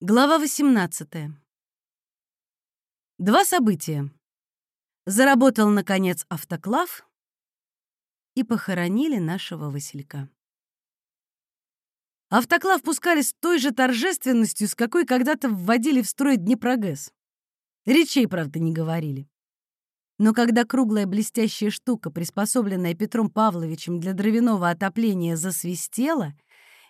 Глава 18. Два события. Заработал, наконец, автоклав и похоронили нашего Василька. Автоклав пускали с той же торжественностью, с какой когда-то вводили в строй Днепрогэс. Речей, правда, не говорили. Но когда круглая блестящая штука, приспособленная Петром Павловичем для дровяного отопления, засвистела,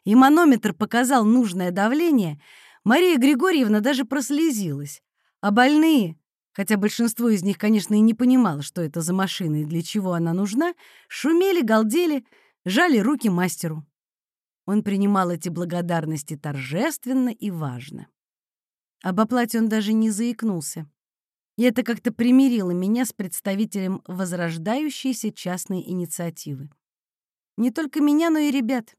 и манометр показал нужное давление — Мария Григорьевна даже прослезилась. А больные, хотя большинство из них, конечно, и не понимало, что это за машина и для чего она нужна, шумели, галдели, жали руки мастеру. Он принимал эти благодарности торжественно и важно. Об оплате он даже не заикнулся. И это как-то примирило меня с представителем возрождающейся частной инициативы. Не только меня, но и ребят.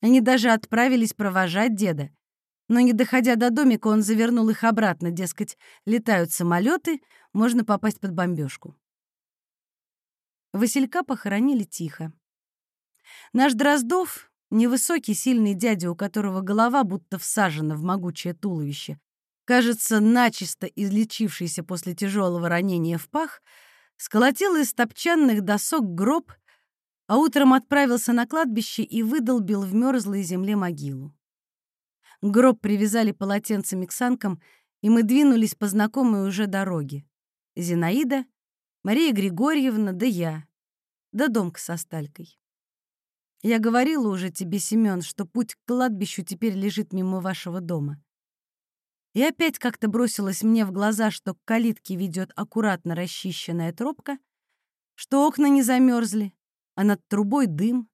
Они даже отправились провожать деда, но не доходя до домика, он завернул их обратно, дескать, летают самолеты, можно попасть под бомбежку. Василька похоронили тихо. Наш Дроздов, невысокий, сильный дядя, у которого голова будто всажена в могучее туловище, кажется, начисто излечившийся после тяжелого ранения в пах, сколотил из топчанных досок гроб, а утром отправился на кладбище и выдолбил в мерзлой земле могилу. Гроб привязали полотенцами к санкам, и мы двинулись по знакомой уже дороге. Зинаида, Мария Григорьевна, да я. Да домка со сталькой. Я говорила уже тебе, Семён, что путь к кладбищу теперь лежит мимо вашего дома. И опять как-то бросилось мне в глаза, что к калитке ведет аккуратно расчищенная тропка, что окна не замерзли, а над трубой дым.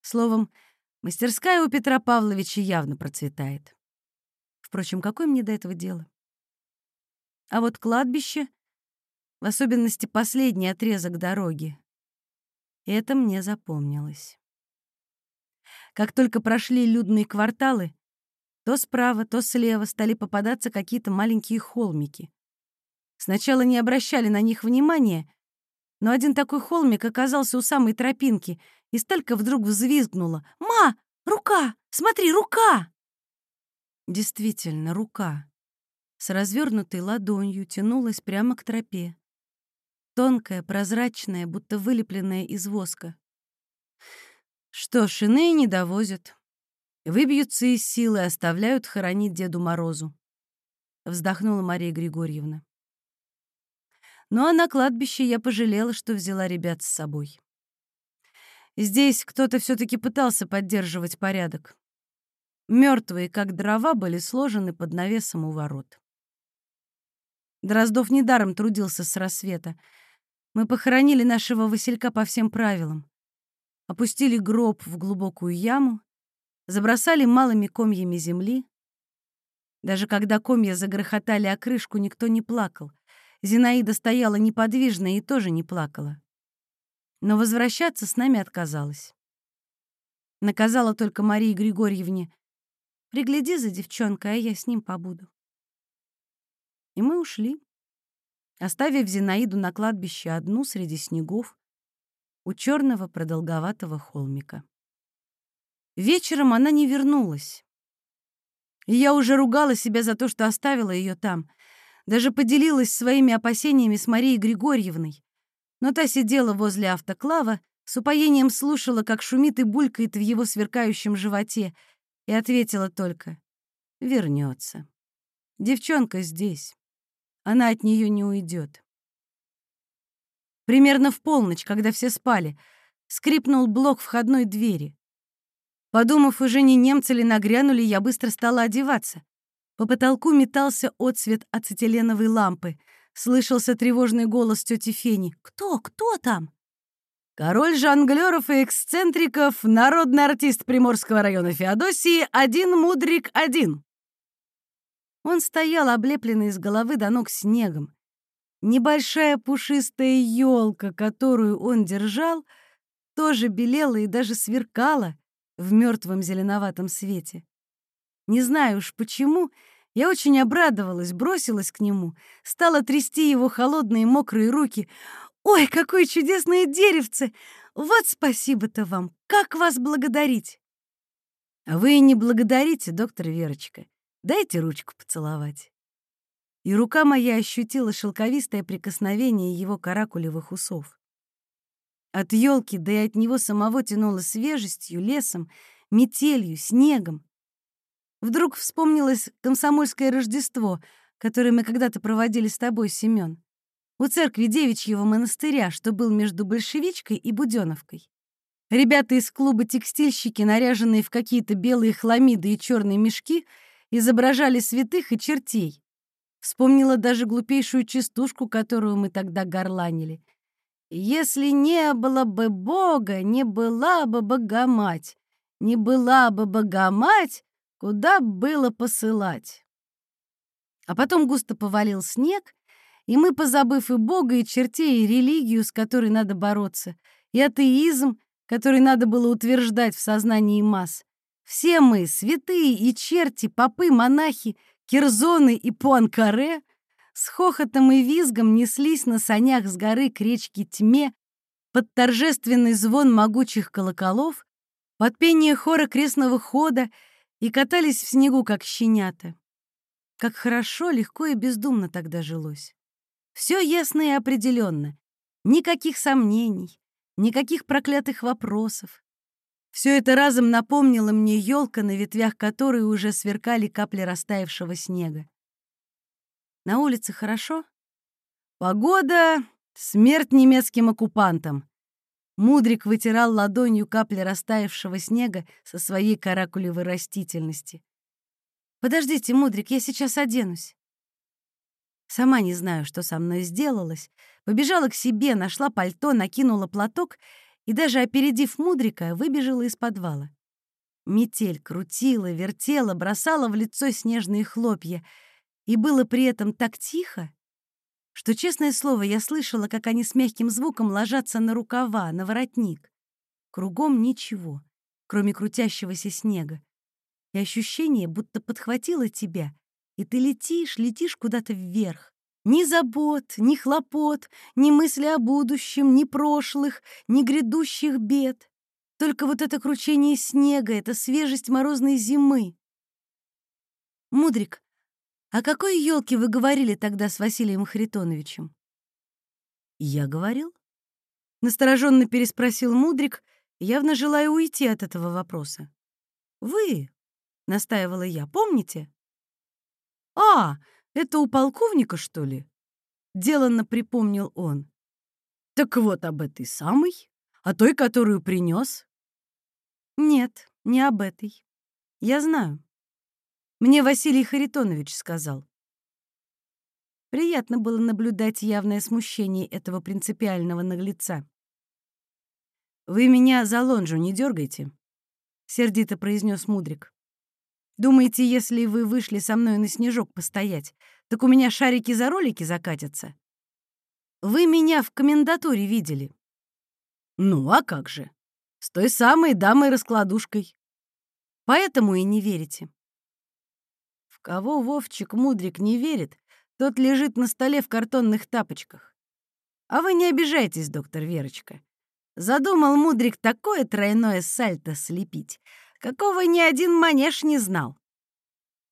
Словом, Мастерская у Петра Павловича явно процветает. Впрочем, какое мне до этого дело? А вот кладбище, в особенности последний отрезок дороги, это мне запомнилось. Как только прошли людные кварталы, то справа, то слева стали попадаться какие-то маленькие холмики. Сначала не обращали на них внимания, но один такой холмик оказался у самой тропинки — и Сталька вдруг взвизгнула. «Ма! Рука! Смотри, рука!» Действительно, рука. С развернутой ладонью тянулась прямо к тропе. Тонкая, прозрачная, будто вылепленная из воска. Что ж, иные не довозят. Выбьются из силы оставляют хоронить Деду Морозу. Вздохнула Мария Григорьевна. Ну а на кладбище я пожалела, что взяла ребят с собой. Здесь кто-то все-таки пытался поддерживать порядок. Мертвые, как дрова, были сложены под навесом у ворот. Дроздов недаром трудился с рассвета. Мы похоронили нашего Василька по всем правилам. Опустили гроб в глубокую яму, забросали малыми комьями земли. Даже когда комья загрохотали о крышку, никто не плакал. Зинаида стояла неподвижно и тоже не плакала но возвращаться с нами отказалась. Наказала только Марии Григорьевне «Пригляди за девчонкой, а я с ним побуду». И мы ушли, оставив Зинаиду на кладбище одну среди снегов у черного продолговатого холмика. Вечером она не вернулась. И я уже ругала себя за то, что оставила ее там, даже поделилась своими опасениями с Марией Григорьевной но та сидела возле автоклава, с упоением слушала, как шумит и булькает в его сверкающем животе, и ответила только «Вернется. Девчонка здесь. Она от нее не уйдет». Примерно в полночь, когда все спали, скрипнул блок входной двери. Подумав, уже не немцы ли нагрянули, я быстро стала одеваться. По потолку метался отсвет ацетиленовой лампы — Слышался тревожный голос тети Фени. «Кто? Кто там?» Король жонглеров и эксцентриков, народный артист Приморского района Феодосии, один мудрик один. Он стоял, облепленный с головы до ног снегом. Небольшая пушистая елка, которую он держал, тоже белела и даже сверкала в мертвом зеленоватом свете. Не знаю уж почему, я очень обрадовалась, бросилась к нему, стала трясти его холодные мокрые руки. «Ой, какое чудесное деревце! Вот спасибо-то вам! Как вас благодарить!» «А вы не благодарите, доктор Верочка. Дайте ручку поцеловать». И рука моя ощутила шелковистое прикосновение его каракулевых усов. От елки, да и от него самого тянуло свежестью, лесом, метелью, снегом. Вдруг вспомнилось комсомольское Рождество, которое мы когда-то проводили с тобой, Семён, у церкви девичьего монастыря, что был между Большевичкой и Будённовкой. Ребята из клуба «Текстильщики», наряженные в какие-то белые хламиды и черные мешки, изображали святых и чертей. Вспомнила даже глупейшую частушку, которую мы тогда горланили. «Если не было бы Бога, не была бы Богомать. Не была бы Богомать, куда было посылать?» А потом густо повалил снег, и мы, позабыв и Бога, и чертей, и религию, с которой надо бороться, и атеизм, который надо было утверждать в сознании масс. Все мы, святые и черти, попы, монахи, кирзоны и пуанкаре, с хохотом и визгом неслись на санях с горы к речке Тьме под торжественный звон могучих колоколов, под пение хора крестного хода и катались в снегу, как щенята. Как хорошо, легко и бездумно тогда жилось. Все ясно и определенно. Никаких сомнений, никаких проклятых вопросов. Все это разом напомнило мне елка, на ветвях которой уже сверкали капли растаявшего снега. На улице хорошо? Погода — смерть немецким оккупантам. Мудрик вытирал ладонью капли растаявшего снега со своей каракулевой растительности. «Подождите, Мудрик, я сейчас оденусь». Сама не знаю, что со мной сделалось. Побежала к себе, нашла пальто, накинула платок и, даже опередив Мудрика, выбежала из подвала. Метель крутила, вертела, бросала в лицо снежные хлопья. И было при этом так тихо, что, честное слово, я слышала, как они с мягким звуком ложатся на рукава, на воротник. Кругом ничего, кроме крутящегося снега. И ощущение, будто подхватило тебя и ты летишь, летишь куда-то вверх. Ни забот, ни хлопот, ни мысли о будущем, ни прошлых, ни грядущих бед. Только вот это кручение снега, эта свежесть морозной зимы. Мудрик, о какой елке вы говорили тогда с Василием Харитоновичем? Я говорил? Настороженно переспросил Мудрик, явно желая уйти от этого вопроса. Вы, настаивала я, помните? «А, это у полковника, что ли?» — деланно припомнил он. «Так вот об этой самой, о той, которую принес. «Нет, не об этой. Я знаю. Мне Василий Харитонович сказал. Приятно было наблюдать явное смущение этого принципиального наглеца. «Вы меня за лонжу не дергайте», — сердито произнес Мудрик. Думаете, если вы вышли со мной на снежок постоять, так у меня шарики за ролики закатятся? Вы меня в комендатуре видели. Ну, а как же? С той самой дамой-раскладушкой. Поэтому и не верите. Кого Вовчик Мудрик не верит, тот лежит на столе в картонных тапочках. А вы не обижайтесь, доктор Верочка. Задумал Мудрик такое тройное сальто слепить, какого ни один манеж не знал.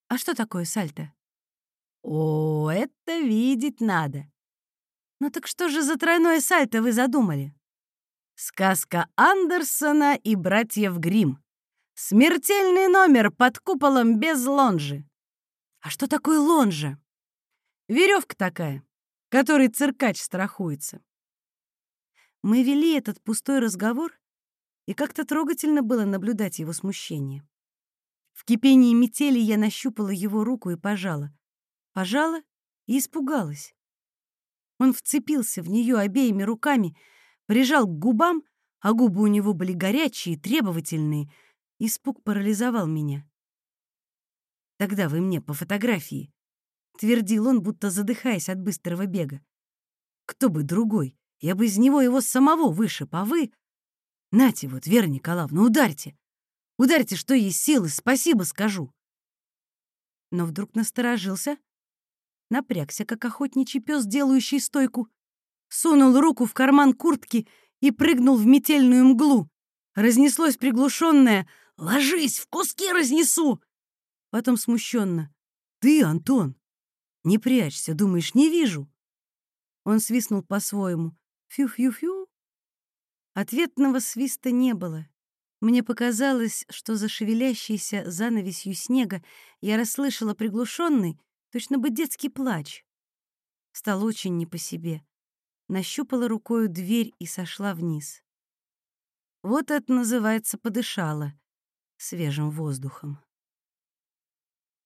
А что такое сальто? О, это видеть надо. Ну так что же за тройное сальто вы задумали? Сказка Андерсона и братьев Грим. Смертельный номер под куполом без лонжи. А что такое лонжа? Веревка такая, которой циркач страхуется. Мы вели этот пустой разговор, и как-то трогательно было наблюдать его смущение. В кипении метели я нащупала его руку и пожала. Пожала и испугалась. Он вцепился в нее обеими руками, прижал к губам, а губы у него были горячие, требовательные. Испуг парализовал меня. «Тогда вы мне по фотографии», — твердил он, будто задыхаясь от быстрого бега. «Кто бы другой? Я бы из него его самого вышиб, а вы...» Нате вот, Вера Николаевна, ударьте. Ударьте, что есть силы, спасибо скажу. Но вдруг насторожился, напрягся, как охотничий пес, делающий стойку, сунул руку в карман куртки и прыгнул в метельную мглу. Разнеслось приглушенное «Ложись, в куски разнесу!» Потом смущенно «Ты, Антон! Не прячься, думаешь, не вижу?» Он свистнул по-своему. «Фью-фью-фью!» Ответного свиста не было. Мне показалось, что за шевелящейся занавесью снега я расслышала приглушенный, точно бы детский плач. Стало очень не по себе. Нащупала рукою дверь и сошла вниз. Вот это называется подышала свежим воздухом.